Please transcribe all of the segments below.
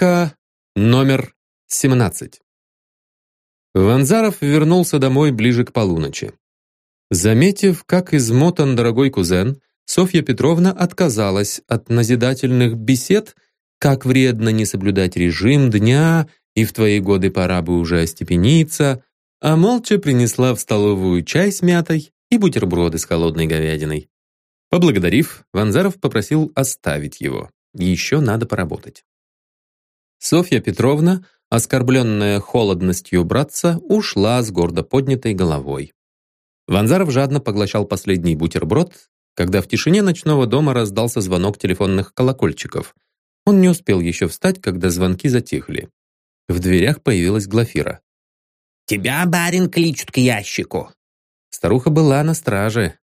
Папка номер 17. Ванзаров вернулся домой ближе к полуночи. Заметив, как измотан дорогой кузен, Софья Петровна отказалась от назидательных бесед, как вредно не соблюдать режим дня, и в твои годы пора бы уже остепениться, а молча принесла в столовую чай с мятой и бутерброды с холодной говядиной. Поблагодарив, Ванзаров попросил оставить его. Еще надо поработать. Софья Петровна, оскорбленная холодностью братца, ушла с гордо поднятой головой. Ванзаров жадно поглощал последний бутерброд, когда в тишине ночного дома раздался звонок телефонных колокольчиков. Он не успел еще встать, когда звонки затихли. В дверях появилась Глафира. «Тебя, барин, кличут к ящику». Старуха была на страже.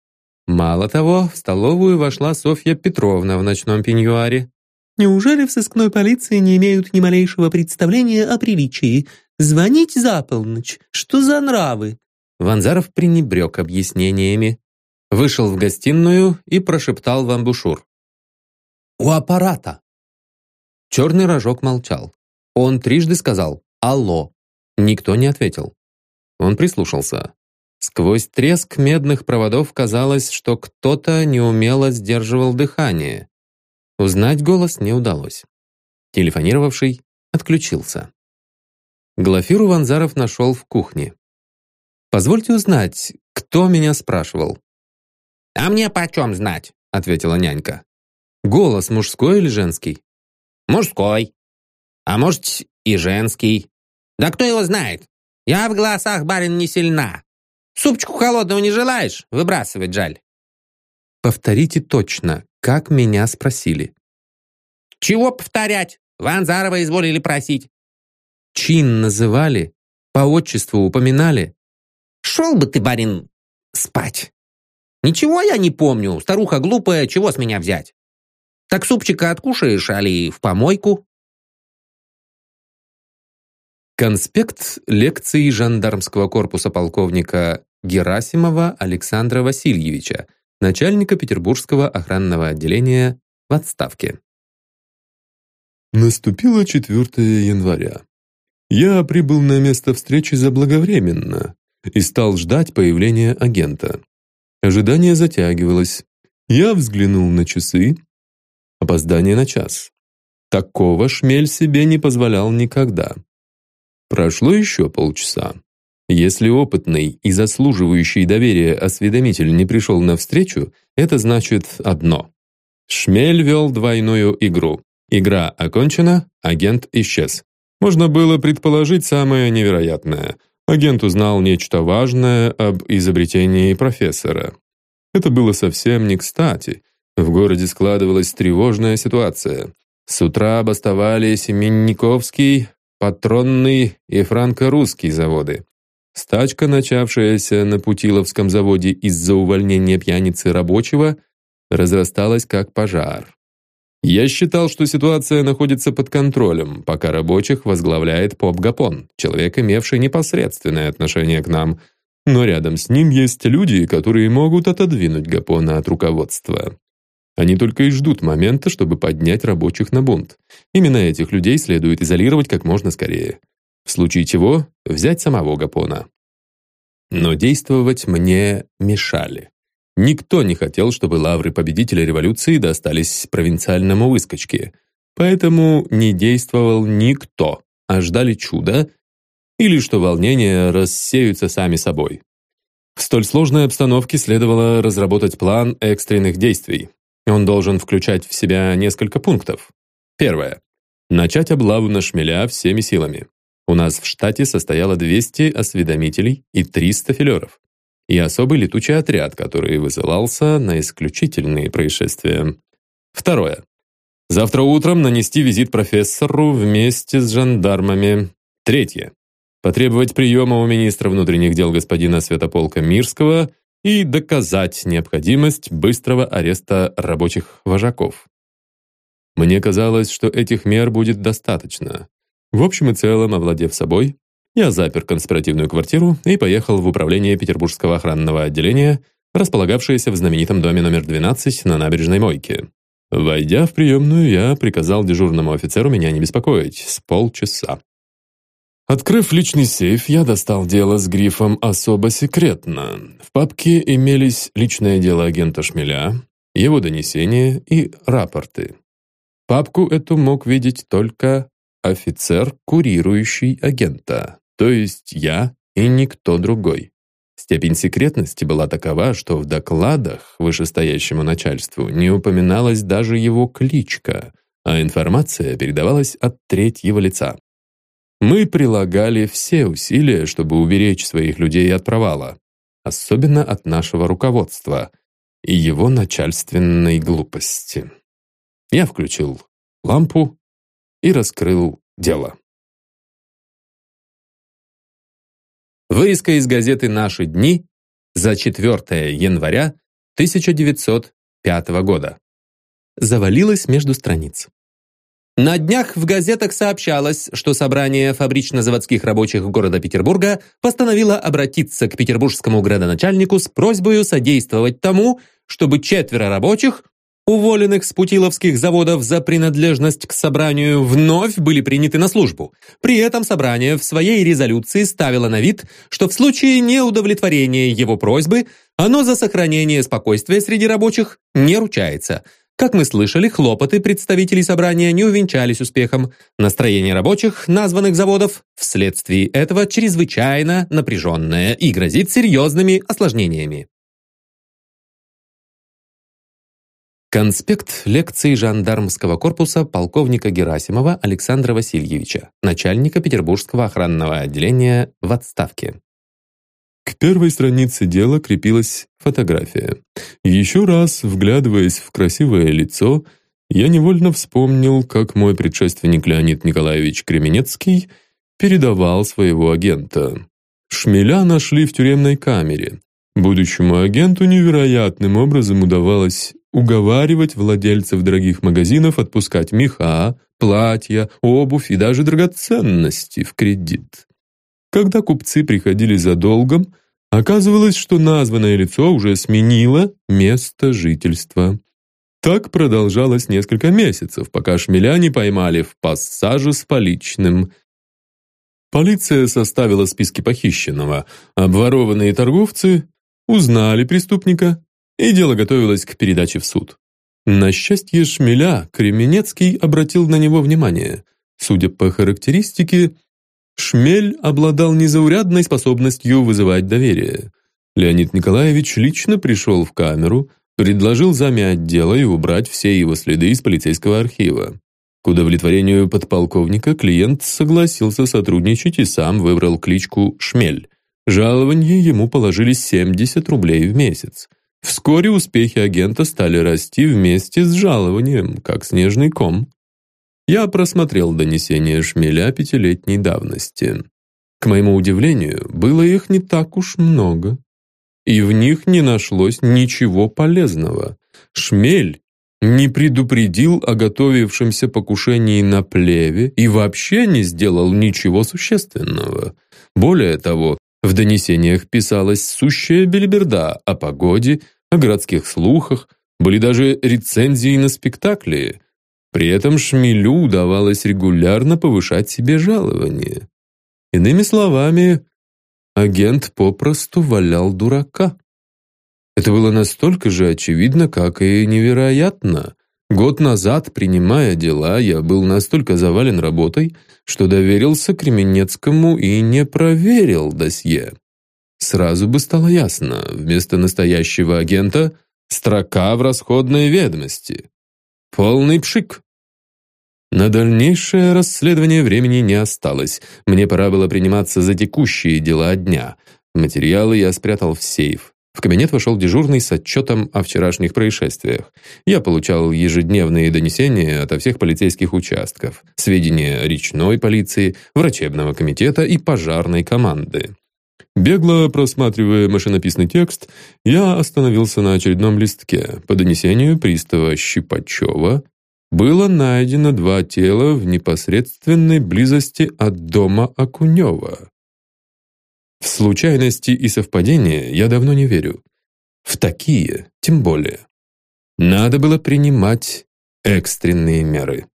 Мало того, в столовую вошла Софья Петровна в ночном пеньюаре. «Неужели в сыскной полиции не имеют ни малейшего представления о приличии? Звонить за полночь? Что за нравы?» Ванзаров пренебрег объяснениями. Вышел в гостиную и прошептал в амбушюр. «У аппарата!» Черный рожок молчал. Он трижды сказал «Алло!» Никто не ответил. Он прислушался. Сквозь треск медных проводов казалось, что кто-то неумело сдерживал дыхание. Узнать голос не удалось. Телефонировавший отключился. Глафиру Ванзаров нашел в кухне. «Позвольте узнать, кто меня спрашивал?» «А мне почем знать?» — ответила нянька. «Голос мужской или женский?» «Мужской. А может, и женский. Да кто его знает? Я в голосах, барин, не сильна. Супчику холодного не желаешь? Выбрасывать жаль». «Повторите точно, как меня спросили». «Чего повторять? Ванзарова изволили просить». «Чин называли? По отчеству упоминали?» «Шел бы ты, барин, спать. Ничего я не помню, старуха глупая, чего с меня взять? Так супчика откушаешь, али в помойку?» Конспект лекции жандармского корпуса полковника Герасимова Александра Васильевича, начальника Петербургского охранного отделения в отставке. Наступило 4 января. Я прибыл на место встречи заблаговременно и стал ждать появления агента. Ожидание затягивалось. Я взглянул на часы. Опоздание на час. Такого шмель себе не позволял никогда. Прошло еще полчаса. Если опытный и заслуживающий доверия осведомитель не пришел навстречу, это значит одно. Шмель вел двойную игру. Игра окончена, агент исчез. Можно было предположить самое невероятное. Агент узнал нечто важное об изобретении профессора. Это было совсем не кстати. В городе складывалась тревожная ситуация. С утра бастовали Семенниковский, Патронный и франко-русский заводы. Стачка, начавшаяся на Путиловском заводе из-за увольнения пьяницы рабочего, разрасталась как пожар. Я считал, что ситуация находится под контролем, пока рабочих возглавляет Поп Гапон, человек, имевший непосредственное отношение к нам, но рядом с ним есть люди, которые могут отодвинуть Гапона от руководства. Они только и ждут момента, чтобы поднять рабочих на бунт. Именно этих людей следует изолировать как можно скорее. В случае чего взять самого Гапона. Но действовать мне мешали. Никто не хотел, чтобы лавры победителя революции достались провинциальному выскочке. Поэтому не действовал никто, а ждали чуда или что волнения рассеются сами собой. В столь сложной обстановке следовало разработать план экстренных действий, он должен включать в себя несколько пунктов. Первое. Начать облаву на шмеля всеми силами. У нас в штате состояло 200 осведомителей и 300 филеров. И особый летучий отряд, который высылался на исключительные происшествия. Второе. Завтра утром нанести визит профессору вместе с жандармами. Третье. Потребовать приема у министра внутренних дел господина Святополка Мирского и доказать необходимость быстрого ареста рабочих вожаков. Мне казалось, что этих мер будет достаточно. В общем и целом, овладев собой, я запер конспиративную квартиру и поехал в управление Петербургского охранного отделения, располагавшееся в знаменитом доме номер 12 на набережной Мойке. Войдя в приемную, я приказал дежурному офицеру меня не беспокоить с полчаса. Открыв личный сейф, я достал дело с грифом «Особо секретно». В папке имелись личное дело агента Шмеля, его донесения и рапорты. Папку эту мог видеть только офицер, курирующий агента, то есть я и никто другой. Степень секретности была такова, что в докладах вышестоящему начальству не упоминалась даже его кличка, а информация передавалась от третьего лица. Мы прилагали все усилия, чтобы уберечь своих людей от провала, особенно от нашего руководства и его начальственной глупости. Я включил лампу и раскрыл дело. Вырезка из газеты «Наши дни» за 4 января 1905 года. Завалилась между страниц. На днях в газетах сообщалось, что собрание фабрично-заводских рабочих города Петербурга постановило обратиться к петербургскому градоначальнику с просьбой содействовать тому, чтобы четверо рабочих уволенных с путиловских заводов за принадлежность к собранию вновь были приняты на службу. При этом собрание в своей резолюции ставило на вид, что в случае неудовлетворения его просьбы оно за сохранение спокойствия среди рабочих не ручается. Как мы слышали, хлопоты представителей собрания не увенчались успехом. Настроение рабочих названных заводов вследствие этого чрезвычайно напряженное и грозит серьезными осложнениями. Конспект лекции жандармского корпуса полковника Герасимова Александра Васильевича, начальника Петербургского охранного отделения в отставке. К первой странице дела крепилась фотография. Еще раз, вглядываясь в красивое лицо, я невольно вспомнил, как мой предшественник Леонид Николаевич Кременецкий передавал своего агента. Шмеля нашли в тюремной камере. Будущему агенту невероятным образом удавалось уговаривать владельцев дорогих магазинов отпускать меха, платья, обувь и даже драгоценности в кредит. Когда купцы приходили за долгом, оказывалось, что названное лицо уже сменило место жительства. Так продолжалось несколько месяцев, пока шмеля не поймали в пассаже с поличным. Полиция составила списки похищенного. Обворованные торговцы узнали преступника и дело готовилось к передаче в суд. На счастье Шмеля, Кременецкий обратил на него внимание. Судя по характеристике, Шмель обладал незаурядной способностью вызывать доверие. Леонид Николаевич лично пришел в камеру, предложил замять дело и убрать все его следы из полицейского архива. К удовлетворению подполковника клиент согласился сотрудничать и сам выбрал кличку «Шмель». Жалование ему положили 70 рублей в месяц. Вскоре успехи агента стали расти вместе с жалованием, как снежный ком. Я просмотрел донесения Шмеля пятилетней давности. К моему удивлению, было их не так уж много. И в них не нашлось ничего полезного. Шмель не предупредил о готовившемся покушении на плеве и вообще не сделал ничего существенного. Более того, в донесениях писалась сущая бельберда о погоде, о городских слухах, были даже рецензии на спектакли. При этом Шмелю удавалось регулярно повышать себе жалование. Иными словами, агент попросту валял дурака. Это было настолько же очевидно, как и невероятно. Год назад, принимая дела, я был настолько завален работой, что доверился Кременецкому и не проверил досье. Сразу бы стало ясно, вместо настоящего агента строка в расходной ведомости. Полный пшик. На дальнейшее расследование времени не осталось. Мне пора было приниматься за текущие дела дня. Материалы я спрятал в сейф. В кабинет вошел дежурный с отчетом о вчерашних происшествиях. Я получал ежедневные донесения ото всех полицейских участков, сведения речной полиции, врачебного комитета и пожарной команды. Бегло просматривая машинописный текст, я остановился на очередном листке. По донесению пристава Щипачева было найдено два тела в непосредственной близости от дома Окунева. В случайности и совпадения я давно не верю. В такие, тем более. Надо было принимать экстренные меры.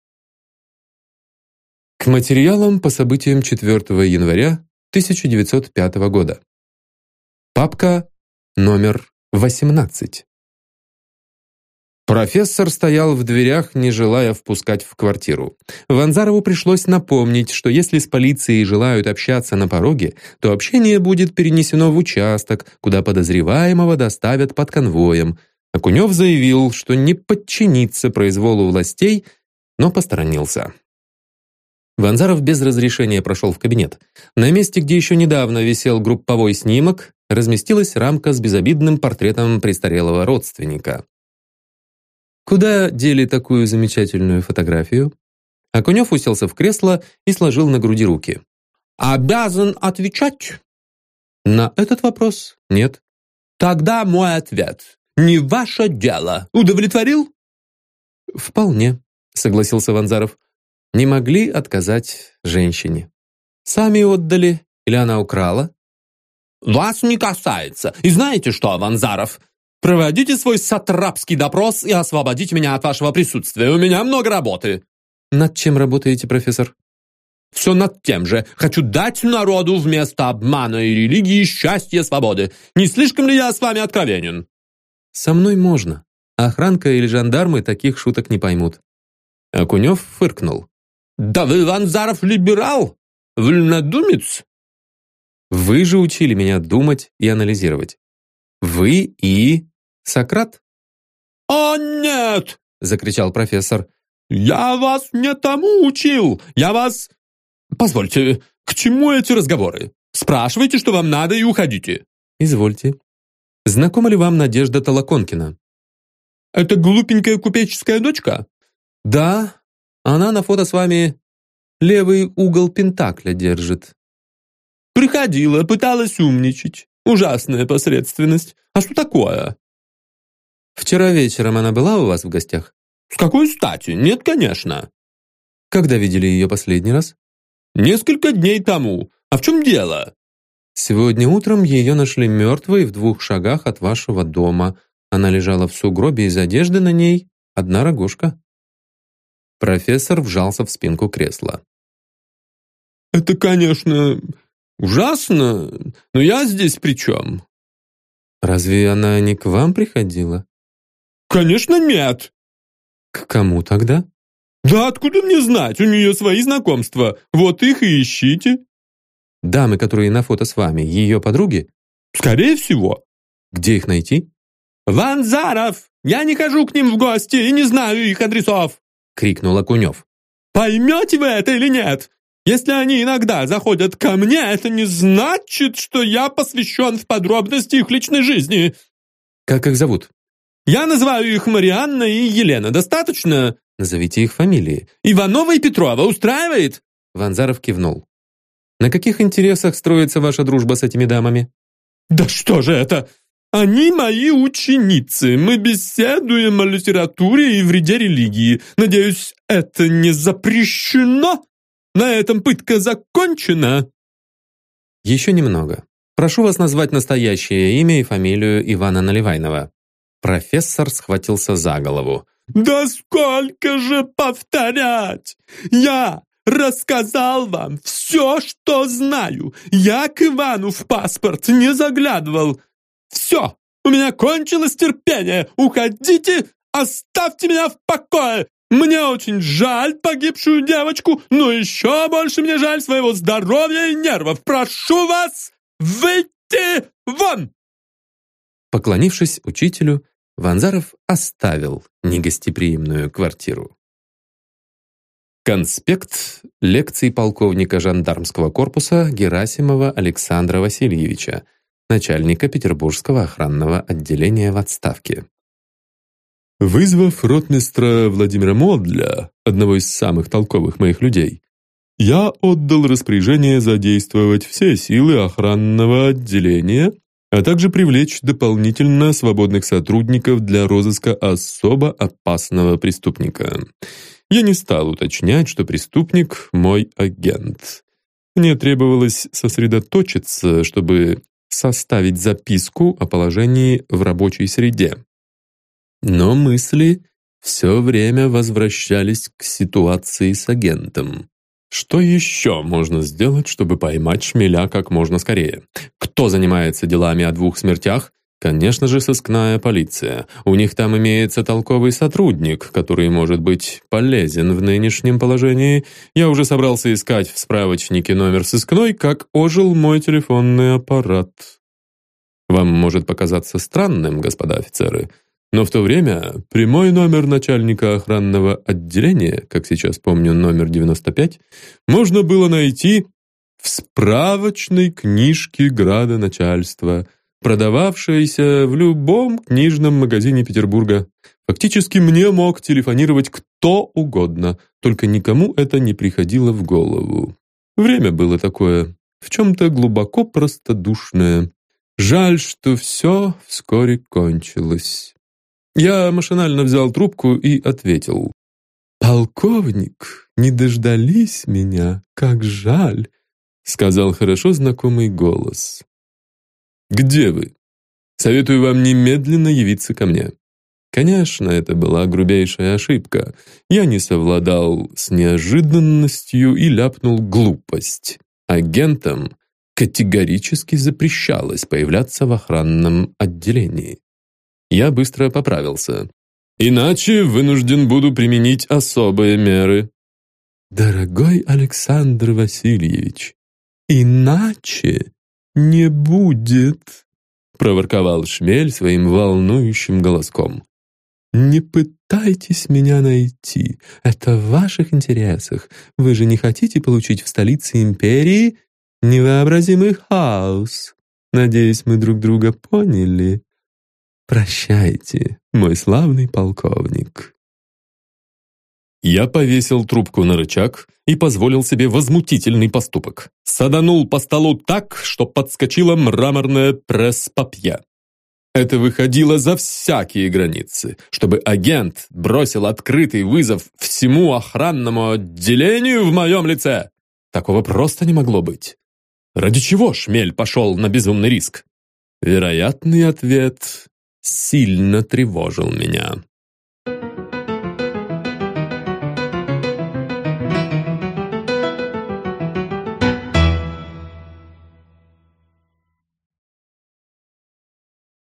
К материалам по событиям 4 января 1905 года. Папка номер 18. Профессор стоял в дверях, не желая впускать в квартиру. Ванзарову пришлось напомнить, что если с полицией желают общаться на пороге, то общение будет перенесено в участок, куда подозреваемого доставят под конвоем. Окунев заявил, что не подчинится произволу властей, но посторонился. Ванзаров без разрешения прошел в кабинет. На месте, где еще недавно висел групповой снимок, разместилась рамка с безобидным портретом престарелого родственника. Куда дели такую замечательную фотографию? Окунев уселся в кресло и сложил на груди руки. «Обязан отвечать?» На этот вопрос нет. «Тогда мой ответ. Не ваше дело. Удовлетворил?» «Вполне», — согласился Ванзаров. «Не могли отказать женщине. Сами отдали или она украла?» «Вас не касается. И знаете что, Ванзаров? Проводите свой сатрапский допрос и освободите меня от вашего присутствия. У меня много работы». «Над чем работаете, профессор?» «Все над тем же. Хочу дать народу вместо обмана и религии счастье свободы. Не слишком ли я с вами откровенен?» «Со мной можно. Охранка или жандармы таких шуток не поймут». Окунев фыркнул. «Да вы, Ванзаров, либерал? Вольнодумец?» «Вы же учили меня думать и анализировать. Вы и Сократ?» «О, нет!» — закричал профессор. «Я вас не тому учил! Я вас...» «Позвольте, к чему эти разговоры? Спрашивайте, что вам надо, и уходите». «Извольте. Знакома ли вам Надежда Толоконкина?» «Это глупенькая купеческая дочка?» «Да. Она на фото с вами левый угол Пентакля держит». «Приходила, пыталась умничать. Ужасная посредственность. А что такое?» «Вчера вечером она была у вас в гостях?» «С какой стати? Нет, конечно». «Когда видели ее последний раз?» «Несколько дней тому. А в чем дело?» «Сегодня утром ее нашли мертвой в двух шагах от вашего дома. Она лежала в сугробе из одежды на ней одна рогожка». Профессор вжался в спинку кресла. «Это, конечно, ужасно, но я здесь при чем?» «Разве она не к вам приходила?» «Конечно нет!» «К кому тогда?» «Да откуда мне знать? У нее свои знакомства. Вот их и ищите». «Дамы, которые на фото с вами, ее подруги?» «Скорее всего». «Где их найти?» «Ванзаров! Я не хожу к ним в гости и не знаю их адресов!» — крикнул Окунев. «Поймете вы это или нет? Если они иногда заходят ко мне, это не значит, что я посвящен в подробности их личной жизни». «Как их зовут?» «Я называю их Марианна и Елена. Достаточно?» «Назовите их фамилии». «Иванова и Петрова устраивает?» Ванзаров кивнул. «На каких интересах строится ваша дружба с этими дамами?» «Да что же это? Они мои ученицы. Мы беседуем о литературе и вреде религии. Надеюсь, это не запрещено? На этом пытка закончена?» «Еще немного. Прошу вас назвать настоящее имя и фамилию Ивана Наливайнова». Профессор схватился за голову. «Да сколько же повторять! Я рассказал вам все, что знаю. Я к Ивану в паспорт не заглядывал. Все, у меня кончилось терпение. Уходите, оставьте меня в покое. Мне очень жаль погибшую девочку, но еще больше мне жаль своего здоровья и нервов. Прошу вас выйти вон!» Поклонившись учителю, Ванзаров оставил негостеприимную квартиру. Конспект лекций полковника жандармского корпуса Герасимова Александра Васильевича, начальника Петербургского охранного отделения в отставке. Вызвав ротмистра Владимира Модля, одного из самых толковых моих людей, я отдал распоряжение задействовать все силы охранного отделения а также привлечь дополнительно свободных сотрудников для розыска особо опасного преступника. Я не стал уточнять, что преступник — мой агент. Мне требовалось сосредоточиться, чтобы составить записку о положении в рабочей среде. Но мысли все время возвращались к ситуации с агентом. Что еще можно сделать, чтобы поймать шмеля как можно скорее? Кто занимается делами о двух смертях? Конечно же, сыскная полиция. У них там имеется толковый сотрудник, который может быть полезен в нынешнем положении. Я уже собрался искать в справочнике номер сыскной, как ожил мой телефонный аппарат. Вам может показаться странным, господа офицеры, но в то время прямой номер начальника охранного отделения, как сейчас помню номер 95, можно было найти в справочной книжке градоначальства – продававшаяся в любом книжном магазине Петербурга. Фактически мне мог телефонировать кто угодно, только никому это не приходило в голову. Время было такое, в чем-то глубоко простодушное. Жаль, что все вскоре кончилось. Я машинально взял трубку и ответил. «Полковник, не дождались меня, как жаль», — сказал хорошо знакомый голос. «Где вы? Советую вам немедленно явиться ко мне». Конечно, это была грубейшая ошибка. Я не совладал с неожиданностью и ляпнул глупость. Агентам категорически запрещалось появляться в охранном отделении. Я быстро поправился. «Иначе вынужден буду применить особые меры». «Дорогой Александр Васильевич, иначе «Не будет», — проворковал Шмель своим волнующим голоском. «Не пытайтесь меня найти. Это в ваших интересах. Вы же не хотите получить в столице империи невообразимый хаос. Надеюсь, мы друг друга поняли. Прощайте, мой славный полковник». Я повесил трубку на рычаг и позволил себе возмутительный поступок. Саданул по столу так, что подскочила мраморная пресс-папье. Это выходило за всякие границы, чтобы агент бросил открытый вызов всему охранному отделению в моем лице. Такого просто не могло быть. Ради чего Шмель пошел на безумный риск? Вероятный ответ сильно тревожил меня.